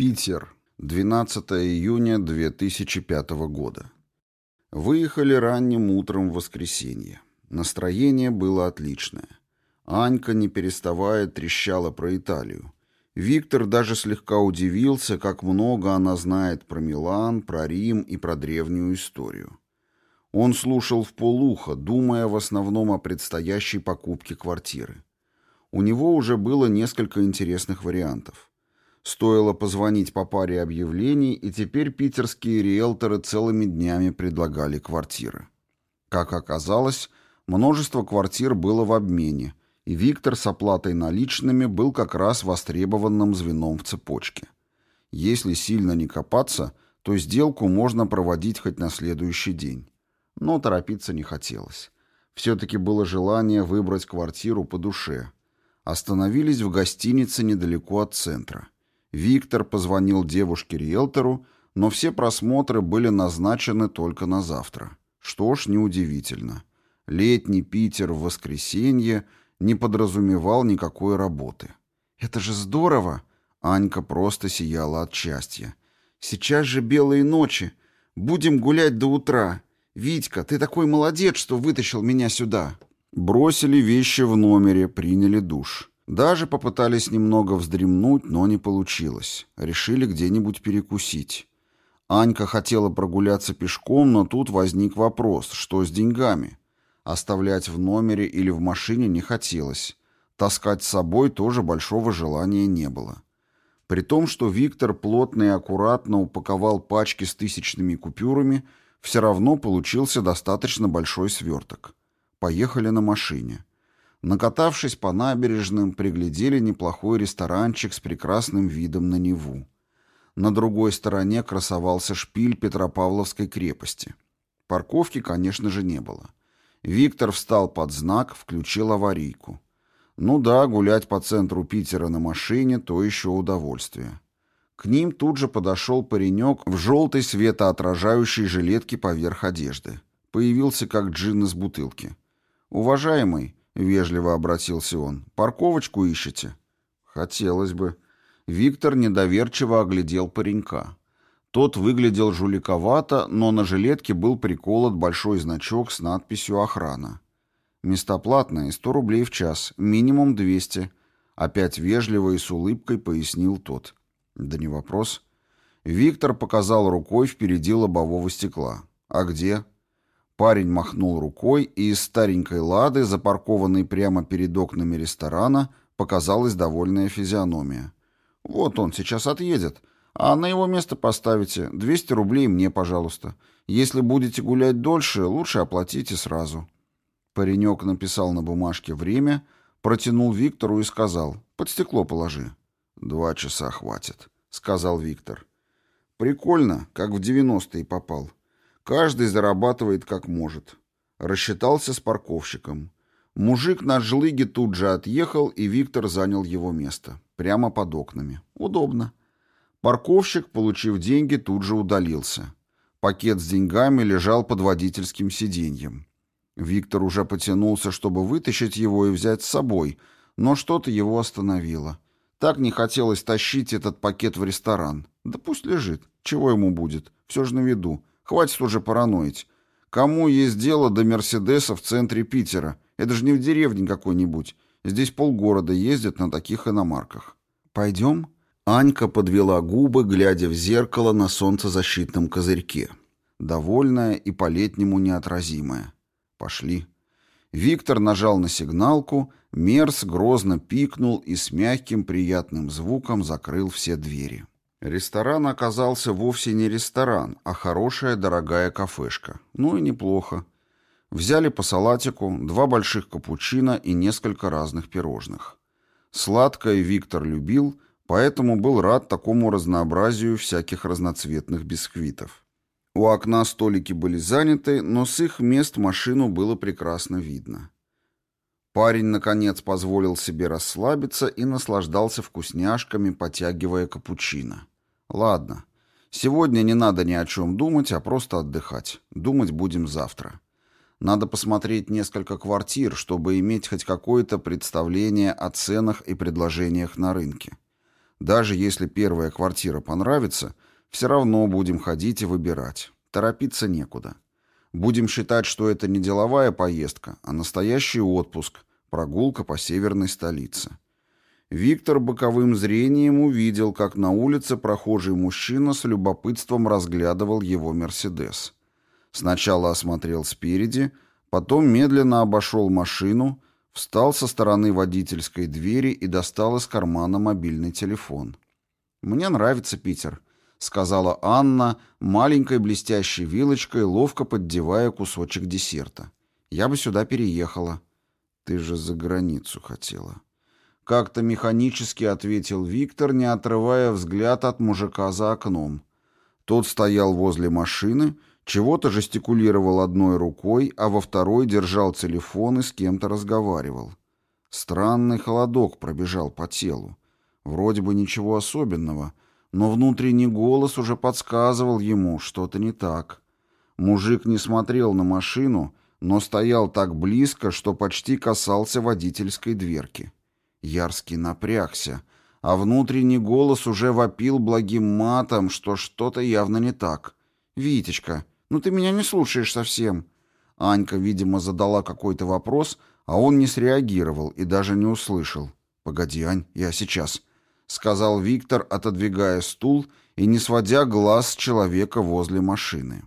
Питер. 12 июня 2005 года. Выехали ранним утром в воскресенье. Настроение было отличное. Анька, не переставая, трещала про Италию. Виктор даже слегка удивился, как много она знает про Милан, про Рим и про древнюю историю. Он слушал в полухо, думая в основном о предстоящей покупке квартиры. У него уже было несколько интересных вариантов. Стоило позвонить по паре объявлений, и теперь питерские риэлторы целыми днями предлагали квартиры. Как оказалось, множество квартир было в обмене, и Виктор с оплатой наличными был как раз востребованным звеном в цепочке. Если сильно не копаться, то сделку можно проводить хоть на следующий день. Но торопиться не хотелось. Все-таки было желание выбрать квартиру по душе. Остановились в гостинице недалеко от центра. Виктор позвонил девушке-риэлтору, но все просмотры были назначены только на завтра. Что ж, неудивительно. Летний Питер в воскресенье не подразумевал никакой работы. «Это же здорово!» Анька просто сияла от счастья. «Сейчас же белые ночи. Будем гулять до утра. Витька, ты такой молодец, что вытащил меня сюда». Бросили вещи в номере, приняли душ. Даже попытались немного вздремнуть, но не получилось. Решили где-нибудь перекусить. Анька хотела прогуляться пешком, но тут возник вопрос, что с деньгами? Оставлять в номере или в машине не хотелось. Таскать с собой тоже большого желания не было. При том, что Виктор плотно и аккуратно упаковал пачки с тысячными купюрами, все равно получился достаточно большой сверток. Поехали на машине. Накатавшись по набережным, приглядели неплохой ресторанчик с прекрасным видом на Неву. На другой стороне красовался шпиль Петропавловской крепости. Парковки, конечно же, не было. Виктор встал под знак, включил аварийку. Ну да, гулять по центру Питера на машине — то еще удовольствие. К ним тут же подошел паренек в желтой светоотражающей жилетке поверх одежды. Появился как джин из бутылки. «Уважаемый», — вежливо обратился он. «Парковочку ищете?» «Хотелось бы». Виктор недоверчиво оглядел паренька. Тот выглядел жуликовато, но на жилетке был приколот большой значок с надписью «Охрана». «Места платные, сто рублей в час, минимум двести». Опять вежливо и с улыбкой пояснил тот. «Да не вопрос». Виктор показал рукой впереди лобового стекла. «А где?» Парень махнул рукой, и из старенькой лады, запаркованной прямо перед окнами ресторана, показалась довольная физиономия. «Вот он сейчас отъедет, а на его место поставите. 200 рублей мне, пожалуйста. Если будете гулять дольше, лучше оплатите сразу». Паренек написал на бумажке время, протянул Виктору и сказал «Под стекло положи». «Два часа хватит», — сказал Виктор. «Прикольно, как в девяностые попал». Каждый зарабатывает как может. Рассчитался с парковщиком. Мужик на жлыге тут же отъехал, и Виктор занял его место. Прямо под окнами. Удобно. Парковщик, получив деньги, тут же удалился. Пакет с деньгами лежал под водительским сиденьем. Виктор уже потянулся, чтобы вытащить его и взять с собой, но что-то его остановило. Так не хотелось тащить этот пакет в ресторан. Да пусть лежит. Чего ему будет? Все же на виду. Хватит уже параноить. Кому есть дело до Мерседеса в центре Питера? Это же не в деревне какой-нибудь. Здесь полгорода ездят на таких иномарках. Пойдем? Анька подвела губы, глядя в зеркало на солнцезащитном козырьке. Довольная и по-летнему неотразимая. Пошли. Виктор нажал на сигналку, Мерс грозно пикнул и с мягким приятным звуком закрыл все двери. Ресторан оказался вовсе не ресторан, а хорошая дорогая кафешка. Ну и неплохо. Взяли по салатику, два больших капучино и несколько разных пирожных. Сладкое Виктор любил, поэтому был рад такому разнообразию всяких разноцветных бисквитов. У окна столики были заняты, но с их мест машину было прекрасно видно. Парень, наконец, позволил себе расслабиться и наслаждался вкусняшками, потягивая капучино. Ладно, сегодня не надо ни о чем думать, а просто отдыхать. Думать будем завтра. Надо посмотреть несколько квартир, чтобы иметь хоть какое-то представление о ценах и предложениях на рынке. Даже если первая квартира понравится, все равно будем ходить и выбирать. Торопиться некуда. Будем считать, что это не деловая поездка, а настоящий отпуск, прогулка по северной столице. Виктор боковым зрением увидел, как на улице прохожий мужчина с любопытством разглядывал его «Мерседес». Сначала осмотрел спереди, потом медленно обошел машину, встал со стороны водительской двери и достал из кармана мобильный телефон. «Мне нравится Питер», — сказала Анна, маленькой блестящей вилочкой, ловко поддевая кусочек десерта. «Я бы сюда переехала». «Ты же за границу хотела». Как-то механически ответил Виктор, не отрывая взгляд от мужика за окном. Тот стоял возле машины, чего-то жестикулировал одной рукой, а во второй держал телефон и с кем-то разговаривал. Странный холодок пробежал по телу. Вроде бы ничего особенного, но внутренний голос уже подсказывал ему, что-то не так. Мужик не смотрел на машину, но стоял так близко, что почти касался водительской дверки. Ярский напрягся, а внутренний голос уже вопил благим матом, что что-то явно не так. «Витечка, ну ты меня не слушаешь совсем». Анька, видимо, задала какой-то вопрос, а он не среагировал и даже не услышал. «Погоди, Ань, я сейчас», — сказал Виктор, отодвигая стул и не сводя глаз человека возле машины.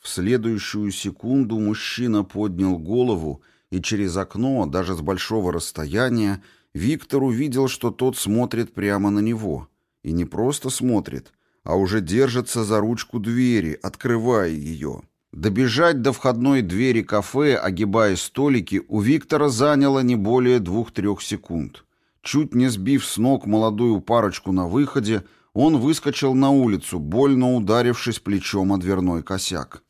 В следующую секунду мужчина поднял голову и через окно, даже с большого расстояния, Виктор увидел, что тот смотрит прямо на него. И не просто смотрит, а уже держится за ручку двери, открывая ее. Добежать до входной двери кафе, огибая столики, у Виктора заняло не более двух-трех секунд. Чуть не сбив с ног молодую парочку на выходе, он выскочил на улицу, больно ударившись плечом о дверной косяк.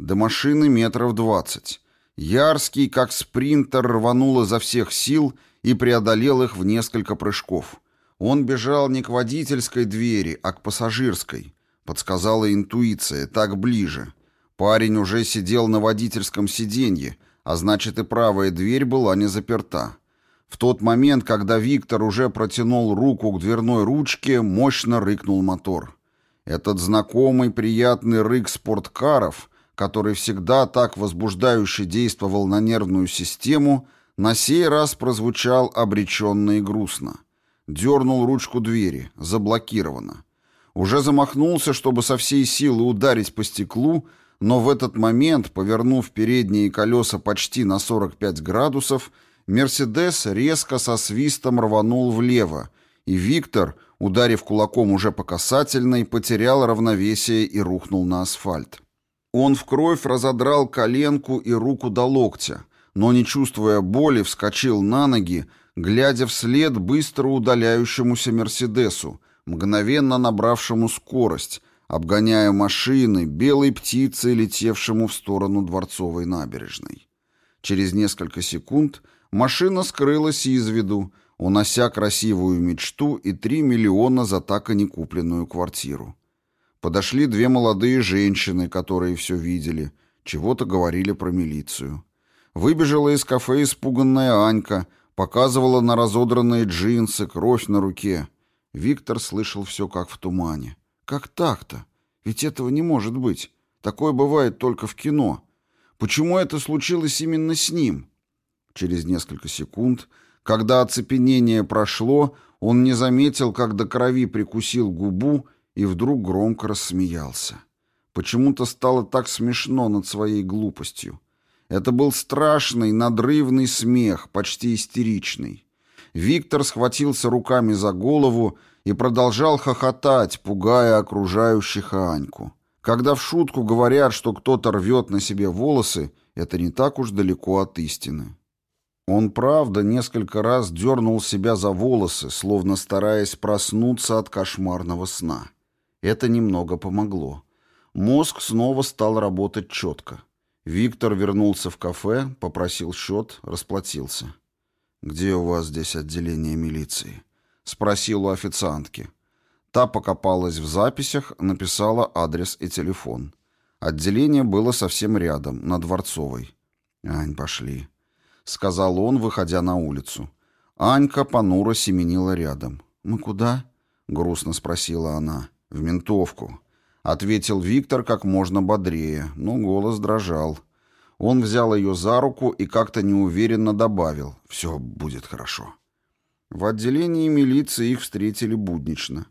До машины метров двадцать. Ярский, как спринтер, рванул изо всех сил — и преодолел их в несколько прыжков. Он бежал не к водительской двери, а к пассажирской. Подсказала интуиция, так ближе. Парень уже сидел на водительском сиденье, а значит и правая дверь была не заперта. В тот момент, когда Виктор уже протянул руку к дверной ручке, мощно рыкнул мотор. Этот знакомый приятный рык спорткаров, который всегда так возбуждающе действовал на нервную систему, на сей раз прозвучал обреченно и грустно. Дернул ручку двери. Заблокировано. Уже замахнулся, чтобы со всей силы ударить по стеклу, но в этот момент, повернув передние колеса почти на 45 градусов, «Мерседес» резко со свистом рванул влево, и Виктор, ударив кулаком уже по касательной, потерял равновесие и рухнул на асфальт. Он в кровь разодрал коленку и руку до локтя, но, не чувствуя боли, вскочил на ноги, глядя вслед быстро удаляющемуся «Мерседесу», мгновенно набравшему скорость, обгоняя машины, белой птицей, летевшему в сторону Дворцовой набережной. Через несколько секунд машина скрылась из виду, унося красивую мечту и три миллиона за так и не купленную квартиру. Подошли две молодые женщины, которые все видели, чего-то говорили про милицию. Выбежала из кафе испуганная Анька, показывала на разодранные джинсы, кровь на руке. Виктор слышал все как в тумане. Как так-то? Ведь этого не может быть. Такое бывает только в кино. Почему это случилось именно с ним? Через несколько секунд, когда оцепенение прошло, он не заметил, как до крови прикусил губу и вдруг громко рассмеялся. Почему-то стало так смешно над своей глупостью. Это был страшный, надрывный смех, почти истеричный. Виктор схватился руками за голову и продолжал хохотать, пугая окружающих Аньку. Когда в шутку говорят, что кто-то рвет на себе волосы, это не так уж далеко от истины. Он, правда, несколько раз дернул себя за волосы, словно стараясь проснуться от кошмарного сна. Это немного помогло. Мозг снова стал работать четко. Виктор вернулся в кафе, попросил счет, расплатился. «Где у вас здесь отделение милиции?» — спросил у официантки. Та покопалась в записях, написала адрес и телефон. Отделение было совсем рядом, на Дворцовой. «Ань, пошли», — сказал он, выходя на улицу. Анька понуро семенила рядом. «Мы куда?» грустно спросила она. «В ментовку», — ответил Виктор как можно бодрее, но голос дрожал. Он взял ее за руку и как-то неуверенно добавил «Все будет хорошо». В отделении милиции их встретили буднично.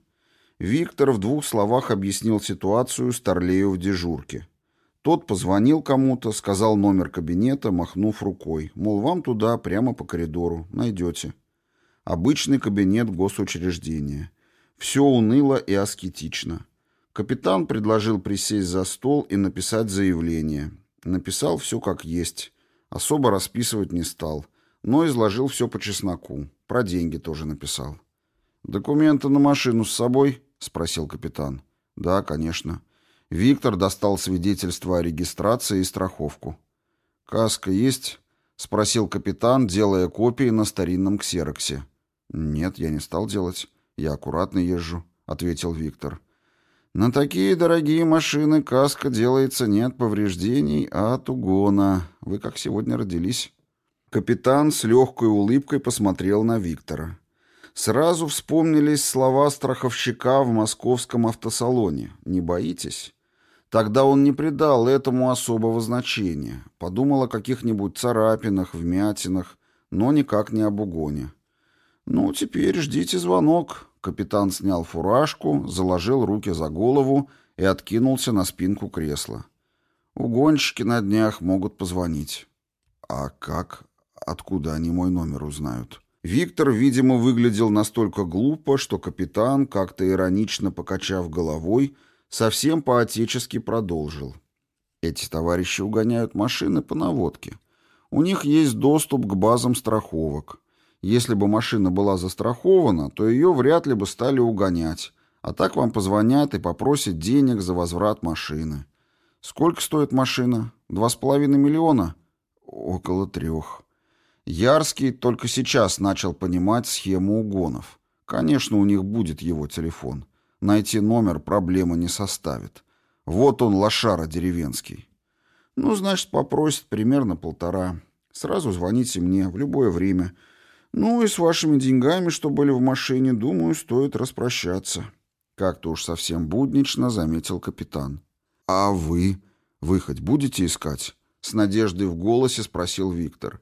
Виктор в двух словах объяснил ситуацию Старлею в дежурке. Тот позвонил кому-то, сказал номер кабинета, махнув рукой, мол, вам туда, прямо по коридору, найдете. Обычный кабинет госучреждения. Все уныло и аскетично. Капитан предложил присесть за стол и написать заявление. Написал все как есть. Особо расписывать не стал, но изложил все по чесноку. Про деньги тоже написал. «Документы на машину с собой?» — спросил капитан. «Да, конечно». Виктор достал свидетельство о регистрации и страховку. «Каска есть?» — спросил капитан, делая копии на старинном ксероксе. «Нет, я не стал делать. Я аккуратно езжу», — ответил Виктор. «На такие дорогие машины каска делается не от повреждений, а от угона. Вы как сегодня родились?» Капитан с легкой улыбкой посмотрел на Виктора. Сразу вспомнились слова страховщика в московском автосалоне. «Не боитесь?» Тогда он не придал этому особого значения, подумал о каких-нибудь царапинах, вмятинах, но никак не об угоне. «Ну, теперь ждите звонок». Капитан снял фуражку, заложил руки за голову и откинулся на спинку кресла. «Угонщики на днях могут позвонить». «А как? Откуда они мой номер узнают?» Виктор, видимо, выглядел настолько глупо, что капитан, как-то иронично покачав головой, — совсем по-отечески продолжил. Эти товарищи угоняют машины по наводке. У них есть доступ к базам страховок. Если бы машина была застрахована, то ее вряд ли бы стали угонять. А так вам позвонят и попросят денег за возврат машины. Сколько стоит машина? Два с половиной миллиона? Около трех. Ярский только сейчас начал понимать схему угонов. Конечно, у них будет его телефон. Найти номер проблемы не составит. Вот он, лошара деревенский. Ну, значит, попросит примерно полтора. Сразу звоните мне в любое время. Ну и с вашими деньгами, что были в машине, думаю, стоит распрощаться. Как-то уж совсем буднично заметил капитан. А вы? Вы будете искать? С надеждой в голосе спросил Виктор.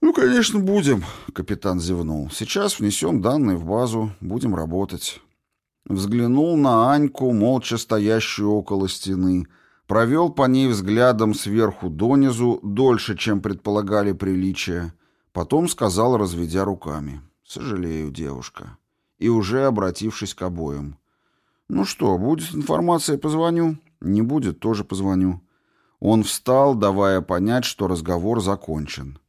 «Ну, конечно, будем», — капитан зевнул. «Сейчас внесем данные в базу, будем работать. Взглянул на Аньку, молча стоящую около стены, провел по ней взглядом сверху донизу, дольше, чем предполагали приличия, потом сказал, разведя руками. «Сожалею, девушка». И уже обратившись к обоим. «Ну что, будет информация, позвоню?» «Не будет, тоже позвоню». Он встал, давая понять, что разговор закончен.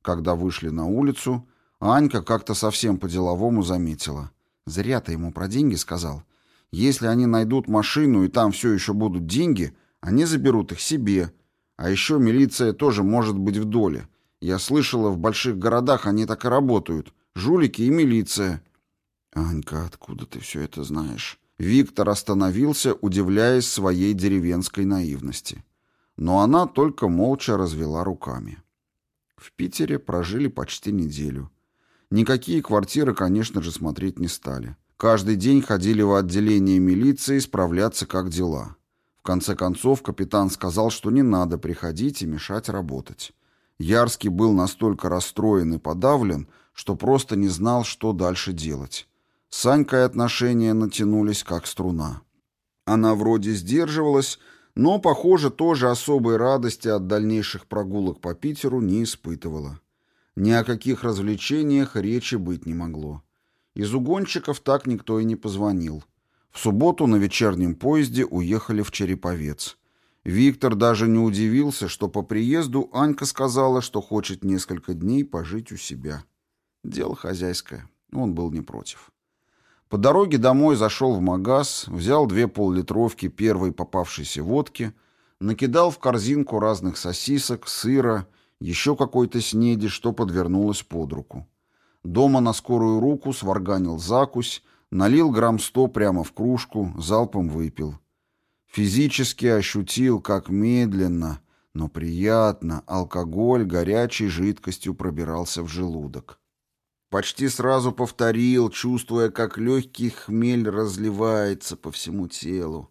Когда вышли на улицу, Анька как-то совсем по-деловому заметила. Зря ты ему про деньги сказал. Если они найдут машину и там все еще будут деньги, они заберут их себе. А еще милиция тоже может быть в доле. Я слышала, в больших городах они так и работают. Жулики и милиция. Анька, откуда ты все это знаешь? Виктор остановился, удивляясь своей деревенской наивности. Но она только молча развела руками. В Питере прожили почти неделю. Никакие квартиры, конечно же, смотреть не стали. Каждый день ходили в отделение милиции справляться, как дела. В конце концов, капитан сказал, что не надо приходить и мешать работать. Ярский был настолько расстроен и подавлен, что просто не знал, что дальше делать. С Санькой отношения натянулись, как струна. Она вроде сдерживалась, но, похоже, тоже особой радости от дальнейших прогулок по Питеру не испытывала. Ни о каких развлечениях речи быть не могло. Из угонщиков так никто и не позвонил. В субботу на вечернем поезде уехали в Череповец. Виктор даже не удивился, что по приезду Анька сказала, что хочет несколько дней пожить у себя. Дело хозяйское. Он был не против. По дороге домой зашел в магаз, взял две поллитровки первой попавшейся водки, накидал в корзинку разных сосисок, сыра, еще какой-то снеди, что подвернулось под руку. Дома на скорую руку сварганил закусь, налил грамм сто прямо в кружку, залпом выпил. Физически ощутил, как медленно, но приятно алкоголь горячей жидкостью пробирался в желудок. Почти сразу повторил, чувствуя, как легкий хмель разливается по всему телу.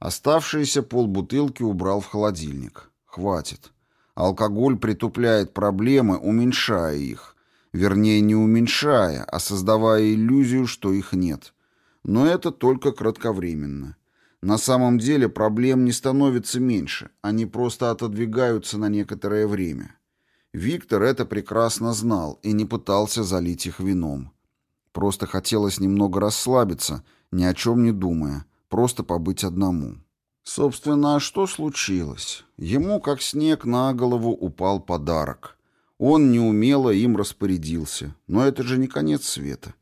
Оставшиеся полбутылки убрал в холодильник. Хватит. Алкоголь притупляет проблемы, уменьшая их. Вернее, не уменьшая, а создавая иллюзию, что их нет. Но это только кратковременно. На самом деле проблем не становится меньше, они просто отодвигаются на некоторое время. Виктор это прекрасно знал и не пытался залить их вином. Просто хотелось немного расслабиться, ни о чем не думая, просто побыть одному. Собственно, а что случилось? Ему, как снег на голову, упал подарок. Он неумело им распорядился, но это же не конец света.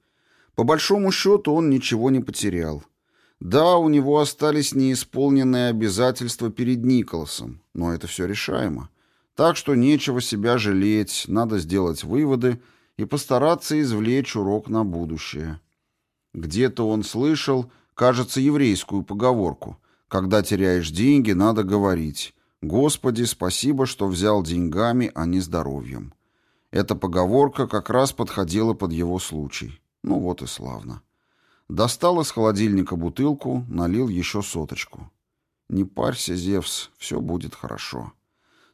По большому счету он ничего не потерял. Да, у него остались неисполненные обязательства перед Николасом, но это все решаемо. Так что нечего себя жалеть, надо сделать выводы и постараться извлечь урок на будущее. Где-то он слышал, кажется, еврейскую поговорку «Когда теряешь деньги, надо говорить «Господи, спасибо, что взял деньгами, а не здоровьем». Эта поговорка как раз подходила под его случай. Ну вот и славно. Достал из холодильника бутылку, налил еще соточку. «Не парься, Зевс, все будет хорошо»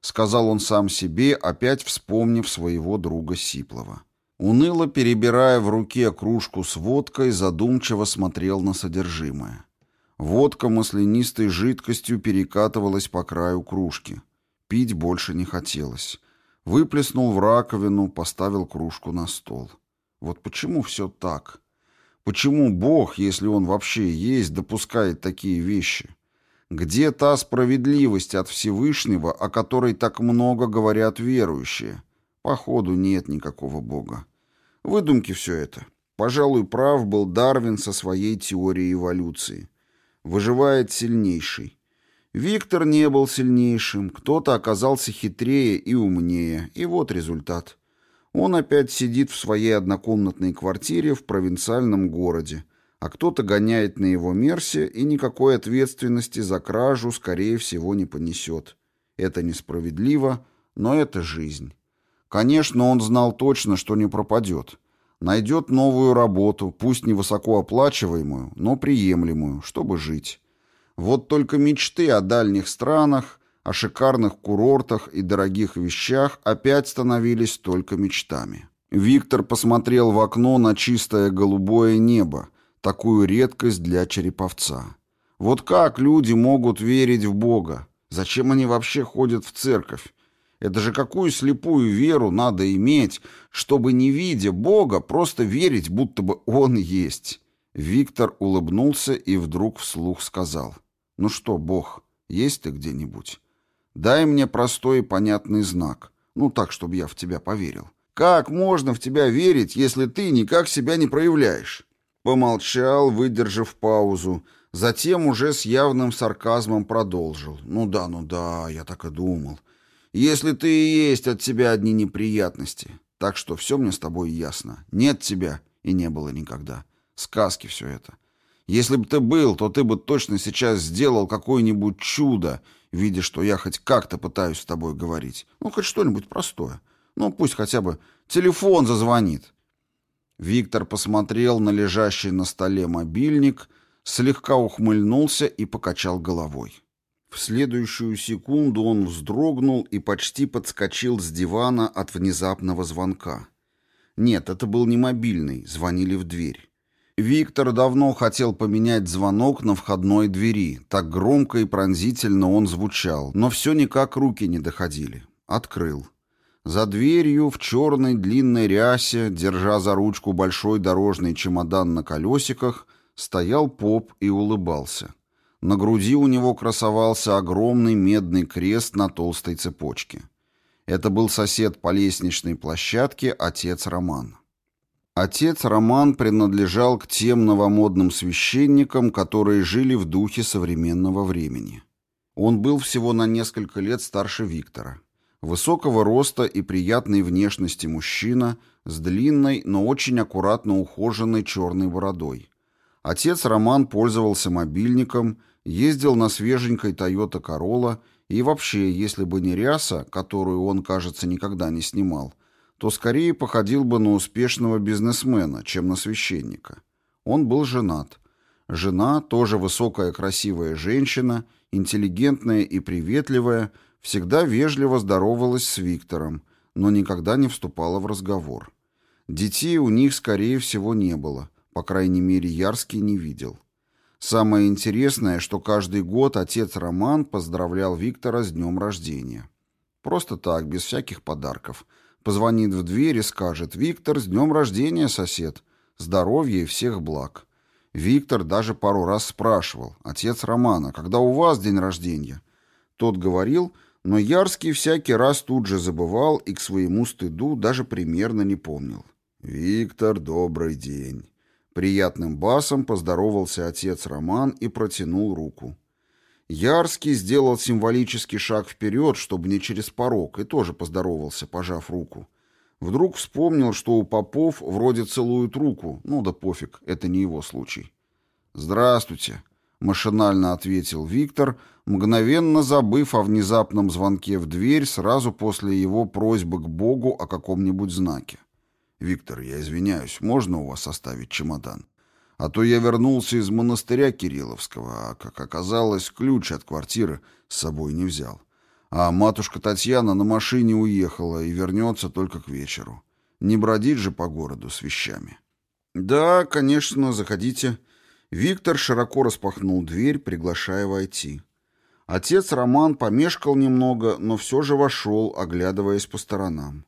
сказал он сам себе, опять вспомнив своего друга Сиплова. Уныло перебирая в руке кружку с водкой, задумчиво смотрел на содержимое. Водка маслянистой жидкостью перекатывалась по краю кружки. Пить больше не хотелось. Выплеснул в раковину, поставил кружку на стол. Вот почему все так? Почему Бог, если Он вообще есть, допускает такие вещи? Где та справедливость от Всевышнего, о которой так много говорят верующие? Походу, нет никакого Бога. Выдумки все это. Пожалуй, прав был Дарвин со своей теорией эволюции. Выживает сильнейший. Виктор не был сильнейшим, кто-то оказался хитрее и умнее, и вот результат. Он опять сидит в своей однокомнатной квартире в провинциальном городе, а кто-то гоняет на его мерсе и никакой ответственности за кражу, скорее всего, не понесет. Это несправедливо, но это жизнь. Конечно, он знал точно, что не пропадет. Найдет новую работу, пусть не высокооплачиваемую, но приемлемую, чтобы жить. Вот только мечты о дальних странах, о шикарных курортах и дорогих вещах опять становились только мечтами. Виктор посмотрел в окно на чистое голубое небо, такую редкость для череповца. Вот как люди могут верить в Бога? Зачем они вообще ходят в церковь? Это же какую слепую веру надо иметь, чтобы, не видя Бога, просто верить, будто бы Он есть? Виктор улыбнулся и вдруг вслух сказал. «Ну что, Бог, есть ты где-нибудь? Дай мне простой и понятный знак, ну так, чтобы я в тебя поверил. Как можно в тебя верить, если ты никак себя не проявляешь?» Помолчал, выдержав паузу, затем уже с явным сарказмом продолжил. «Ну да, ну да, я так и думал. Если ты и есть от тебя одни неприятности, так что все мне с тобой ясно. Нет тебя и не было никогда. Сказки все это. Если бы ты был, то ты бы точно сейчас сделал какое-нибудь чудо, видя, что я хоть как-то пытаюсь с тобой говорить. Ну, хоть что-нибудь простое. Ну, пусть хотя бы телефон зазвонит. Виктор посмотрел на лежащий на столе мобильник, слегка ухмыльнулся и покачал головой. В следующую секунду он вздрогнул и почти подскочил с дивана от внезапного звонка. Нет, это был не мобильный, звонили в дверь. Виктор давно хотел поменять звонок на входной двери, так громко и пронзительно он звучал, но все никак руки не доходили. Открыл. За дверью в черной длинной рясе, держа за ручку большой дорожный чемодан на колесиках, стоял поп и улыбался. На груди у него красовался огромный медный крест на толстой цепочке. Это был сосед по лестничной площадке, отец Роман. Отец Роман принадлежал к тем новомодным священникам, которые жили в духе современного времени. Он был всего на несколько лет старше Виктора. Высокого роста и приятной внешности мужчина с длинной, но очень аккуратно ухоженной черной бородой. Отец Роман пользовался мобильником, ездил на свеженькой Toyota Corolla и вообще, если бы не ряса, которую он, кажется, никогда не снимал, то скорее походил бы на успешного бизнесмена, чем на священника. Он был женат. Жена, тоже высокая красивая женщина, интеллигентная и приветливая, всегда вежливо здоровалась с Виктором, но никогда не вступала в разговор. Детей у них, скорее всего, не было, по крайней мере, Ярский не видел. Самое интересное, что каждый год отец Роман поздравлял Виктора с днем рождения. Просто так, без всяких подарков. Позвонит в дверь и скажет «Виктор, с днем рождения, сосед! Здоровья и всех благ!» Виктор даже пару раз спрашивал «Отец Романа, когда у вас день рождения?» Тот говорил, но Ярский всякий раз тут же забывал и к своему стыду даже примерно не помнил. «Виктор, добрый день!» Приятным басом поздоровался отец Роман и протянул руку. Ярский сделал символический шаг вперед, чтобы не через порог, и тоже поздоровался, пожав руку. Вдруг вспомнил, что у попов вроде целуют руку. Ну да пофиг, это не его случай. «Здравствуйте», — машинально ответил Виктор, мгновенно забыв о внезапном звонке в дверь сразу после его просьбы к Богу о каком-нибудь знаке. «Виктор, я извиняюсь, можно у вас оставить чемодан? А то я вернулся из монастыря Кирилловского, а, как оказалось, ключ от квартиры с собой не взял. А матушка Татьяна на машине уехала и вернется только к вечеру. Не бродить же по городу с вещами». «Да, конечно, заходите». Виктор широко распахнул дверь, приглашая войти. Отец Роман помешкал немного, но все же вошел, оглядываясь по сторонам.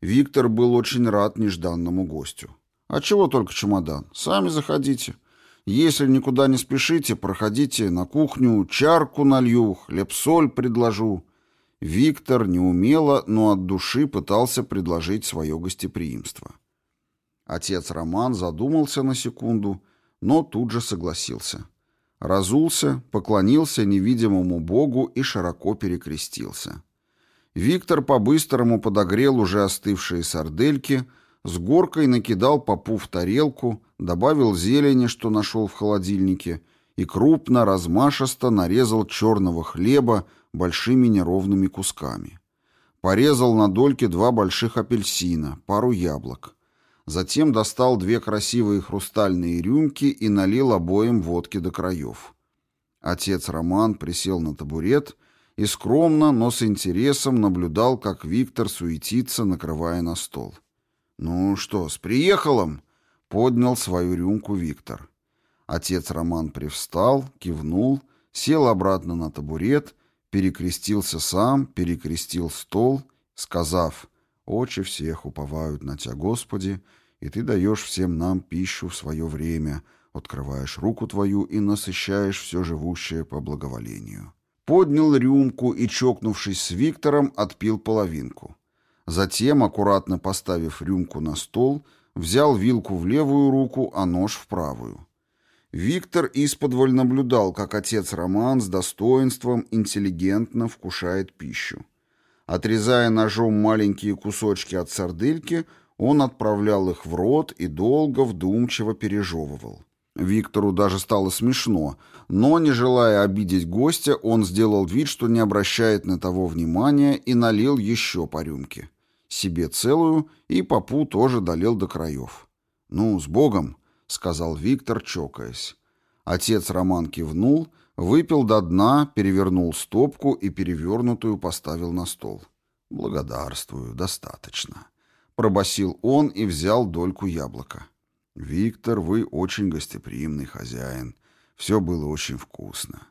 Виктор был очень рад нежданному гостю. «А чего только чемодан? Сами заходите. Если никуда не спешите, проходите на кухню, чарку налью, хлеб-соль предложу». Виктор неумело, но от души пытался предложить свое гостеприимство. Отец Роман задумался на секунду, но тут же согласился. Разулся, поклонился невидимому богу и широко перекрестился. Виктор по-быстрому подогрел уже остывшие сардельки, с горкой накидал попу в тарелку, добавил зелени, что нашел в холодильнике, и крупно, размашисто нарезал черного хлеба большими неровными кусками. Порезал на дольки два больших апельсина, пару яблок. Затем достал две красивые хрустальные рюмки и налил обоим водки до краев. Отец Роман присел на табурет и скромно, но с интересом наблюдал, как Виктор суетится, накрывая на стол. «Ну что, с приехалом?» — поднял свою рюмку Виктор. Отец Роман привстал, кивнул, сел обратно на табурет, перекрестился сам, перекрестил стол, сказав «Очи всех уповают на Тебя, Господи, и Ты даешь всем нам пищу в свое время, открываешь руку Твою и насыщаешь все живущее по благоволению» поднял рюмку и, чокнувшись с Виктором, отпил половинку. Затем, аккуратно поставив рюмку на стол, взял вилку в левую руку, а нож в правую. Виктор исподволь наблюдал, как отец Роман с достоинством интеллигентно вкушает пищу. Отрезая ножом маленькие кусочки от сардельки, он отправлял их в рот и долго вдумчиво пережевывал. Виктору даже стало смешно, но, не желая обидеть гостя, он сделал вид, что не обращает на того внимания и налил еще по рюмке. Себе целую и попу тоже долил до краев. «Ну, с Богом!» — сказал Виктор, чокаясь. Отец Роман кивнул, выпил до дна, перевернул стопку и перевернутую поставил на стол. «Благодарствую, достаточно», — пробасил он и взял дольку яблока. «Виктор, вы очень гостеприимный хозяин. Все было очень вкусно».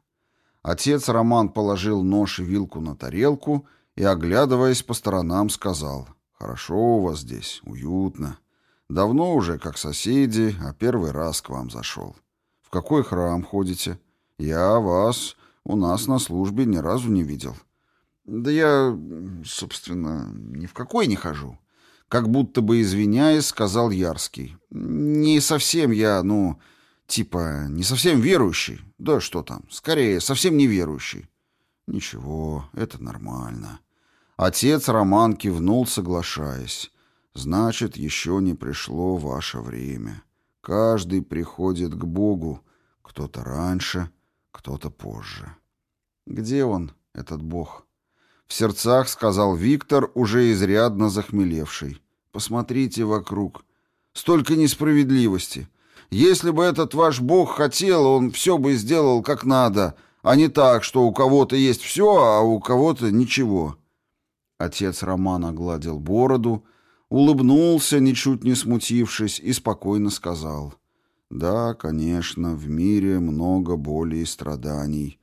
Отец Роман положил нож и вилку на тарелку и, оглядываясь по сторонам, сказал, «Хорошо у вас здесь, уютно. Давно уже, как соседи, а первый раз к вам зашел. В какой храм ходите? Я вас у нас на службе ни разу не видел». «Да я, собственно, ни в какой не хожу. Как будто бы извиняясь, сказал Ярский. «Не совсем я, ну, типа, не совсем верующий. Да что там, скорее, совсем не верующий». «Ничего, это нормально». Отец Роман кивнул, соглашаясь. «Значит, еще не пришло ваше время. Каждый приходит к Богу, кто-то раньше, кто-то позже». «Где он, этот Бог?» В сердцах сказал Виктор, уже изрядно захмелевший. Посмотрите вокруг. Столько несправедливости. Если бы этот ваш бог хотел, он все бы сделал как надо, а не так, что у кого-то есть все, а у кого-то ничего. Отец Романа гладил бороду, улыбнулся, ничуть не смутившись, и спокойно сказал. «Да, конечно, в мире много боли и страданий,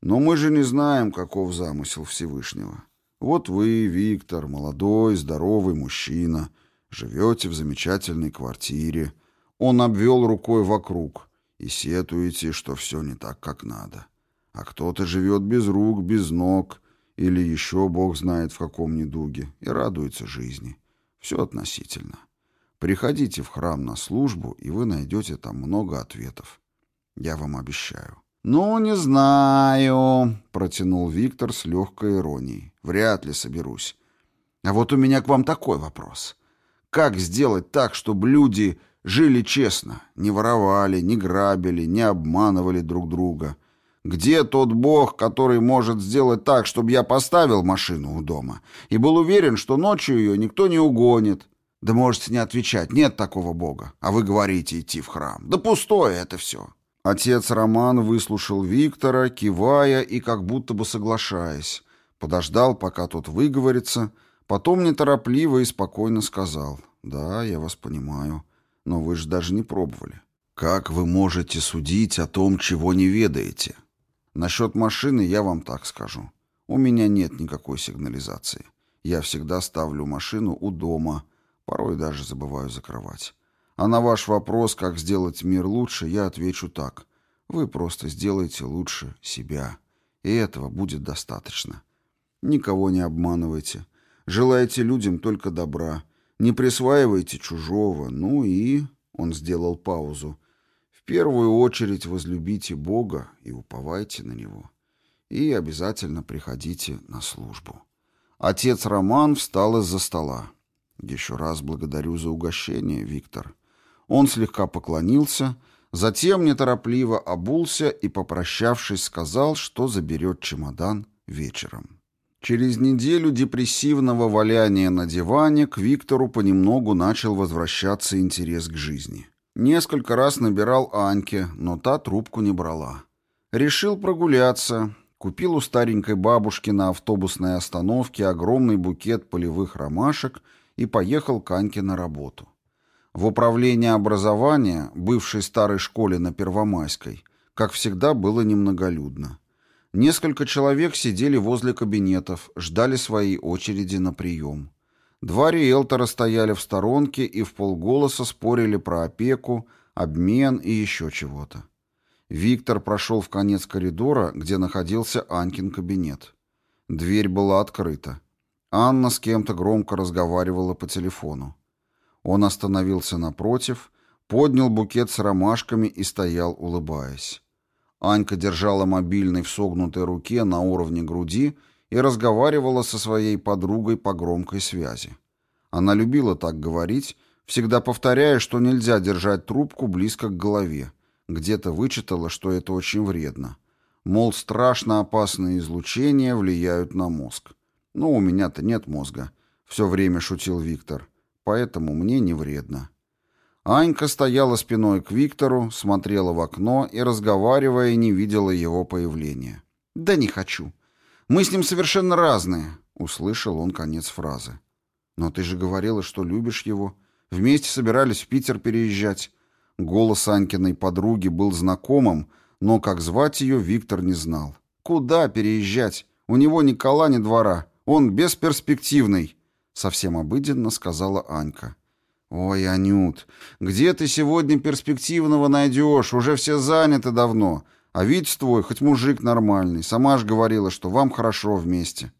но мы же не знаем, каков замысел Всевышнего. Вот вы, Виктор, молодой, здоровый мужчина, живете в замечательной квартире. Он обвел рукой вокруг и сетуете, что все не так, как надо. А кто-то живет без рук, без ног, или еще бог знает в каком недуге, и радуется жизни. Все относительно. Приходите в храм на службу, и вы найдете там много ответов. Я вам обещаю. «Ну, не знаю», — протянул Виктор с легкой иронией. «Вряд ли соберусь. А вот у меня к вам такой вопрос. Как сделать так, чтобы люди жили честно, не воровали, не грабили, не обманывали друг друга? Где тот бог, который может сделать так, чтобы я поставил машину у дома и был уверен, что ночью ее никто не угонит?» «Да можете не отвечать, нет такого бога, а вы говорите идти в храм. Да пустое это все». Отец Роман выслушал Виктора, кивая и как будто бы соглашаясь. Подождал, пока тот выговорится, потом неторопливо и спокойно сказал. «Да, я вас понимаю, но вы же даже не пробовали. Как вы можете судить о том, чего не ведаете? Насчет машины я вам так скажу. У меня нет никакой сигнализации. Я всегда ставлю машину у дома, порой даже забываю закрывать. А на ваш вопрос, как сделать мир лучше, я отвечу так. Вы просто сделайте лучше себя. И этого будет достаточно. Никого не обманывайте. Желайте людям только добра. Не присваивайте чужого. Ну и... Он сделал паузу. Первую очередь возлюбите Бога и уповайте на Него. И обязательно приходите на службу. Отец Роман встал из-за стола. Еще раз благодарю за угощение, Виктор. Он слегка поклонился, затем неторопливо обулся и, попрощавшись, сказал, что заберет чемодан вечером. Через неделю депрессивного валяния на диване к Виктору понемногу начал возвращаться интерес к жизни. Несколько раз набирал Аньке, но та трубку не брала. Решил прогуляться, купил у старенькой бабушки на автобусной остановке огромный букет полевых ромашек и поехал к Аньке на работу. В управлении образования, бывшей старой школе на Первомайской, как всегда, было немноголюдно. Несколько человек сидели возле кабинетов, ждали своей очереди на прием. Два риэлтора стояли в сторонке и в полголоса спорили про опеку, обмен и еще чего-то. Виктор прошел в конец коридора, где находился Анькин кабинет. Дверь была открыта. Анна с кем-то громко разговаривала по телефону. Он остановился напротив, поднял букет с ромашками и стоял, улыбаясь. Анька держала мобильный в согнутой руке на уровне груди и разговаривала со своей подругой по громкой связи. Она любила так говорить, всегда повторяя, что нельзя держать трубку близко к голове. Где-то вычитала, что это очень вредно. Мол, страшно опасные излучения влияют на мозг. «Ну, у меня-то нет мозга», — все время шутил Виктор поэтому мне не вредно. Анька стояла спиной к Виктору, смотрела в окно и, разговаривая, не видела его появления. «Да не хочу. Мы с ним совершенно разные», — услышал он конец фразы. «Но ты же говорила, что любишь его. Вместе собирались в Питер переезжать». Голос Анькиной подруги был знакомым, но как звать ее Виктор не знал. «Куда переезжать? У него ни кола, ни двора. Он бесперспективный». Совсем обыденно сказала Анька. «Ой, Анют, где ты сегодня перспективного найдешь? Уже все заняты давно. А Витя твой, хоть мужик нормальный. Сама ж говорила, что вам хорошо вместе».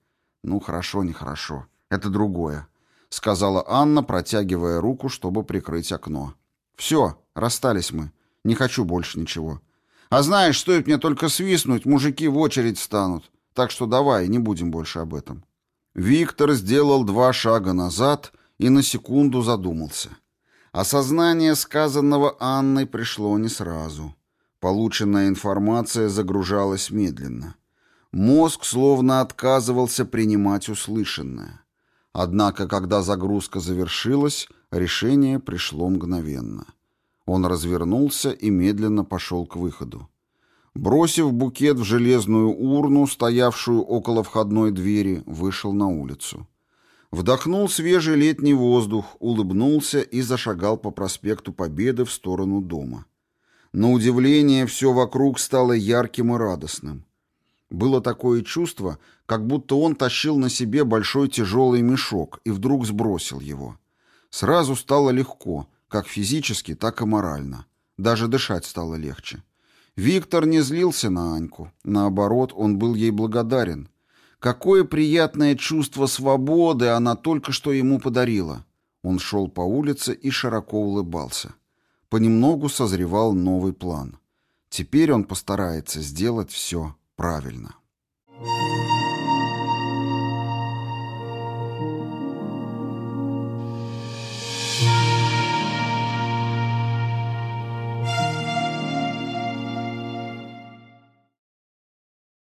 «Ну, хорошо, нехорошо. Это другое», — сказала Анна, протягивая руку, чтобы прикрыть окно. «Все, расстались мы. Не хочу больше ничего. А знаешь, стоит мне только свистнуть, мужики в очередь станут. Так что давай, не будем больше об этом». Виктор сделал два шага назад и на секунду задумался. Осознание сказанного Анной пришло не сразу. Полученная информация загружалась медленно. Мозг словно отказывался принимать услышанное. Однако, когда загрузка завершилась, решение пришло мгновенно. Он развернулся и медленно пошел к выходу. Бросив букет в железную урну, стоявшую около входной двери, вышел на улицу. Вдохнул свежий летний воздух, улыбнулся и зашагал по проспекту Победы в сторону дома. На удивление, все вокруг стало ярким и радостным. Было такое чувство, как будто он тащил на себе большой тяжелый мешок и вдруг сбросил его. Сразу стало легко, как физически, так и морально. Даже дышать стало легче. Виктор не злился на Аньку. Наоборот, он был ей благодарен. Какое приятное чувство свободы она только что ему подарила. Он шел по улице и широко улыбался. Понемногу созревал новый план. Теперь он постарается сделать все правильно. Thank you.